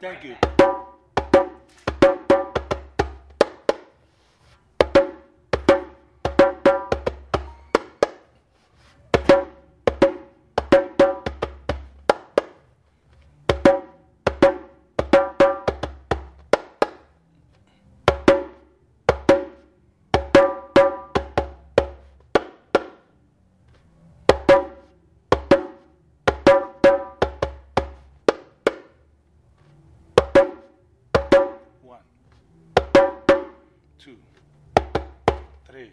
Thank you. Two, three.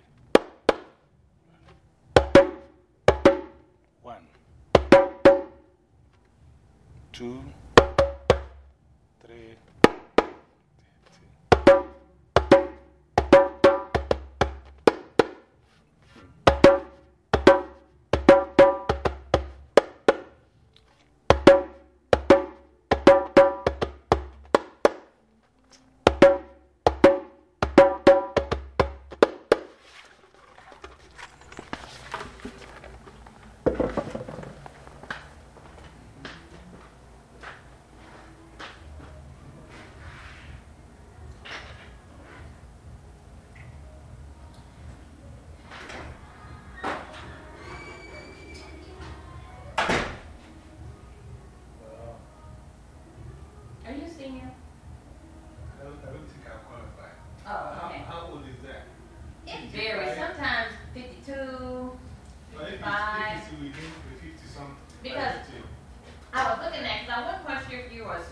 One, two, if you were a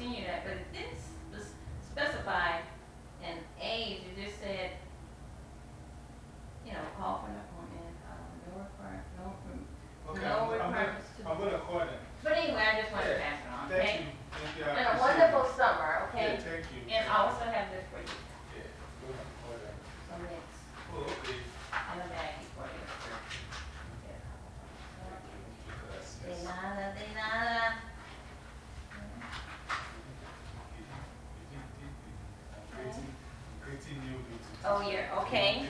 creating new beauty. Oh, you're okay.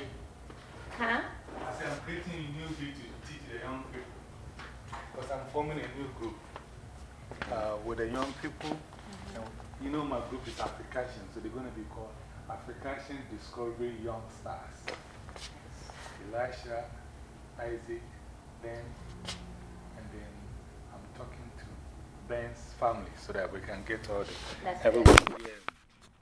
Huh? I said I'm creating a new beauty to teach the young people. Because I'm forming a new group uh, with the young people. Mm-hmm. And you know, my group is Africation, so they're going to be called Africation Discovery Young Stars. Elisha, Isaac, Ben, and then I'm talking to Ben's family so that we can get all the. That's everyone. Yeah.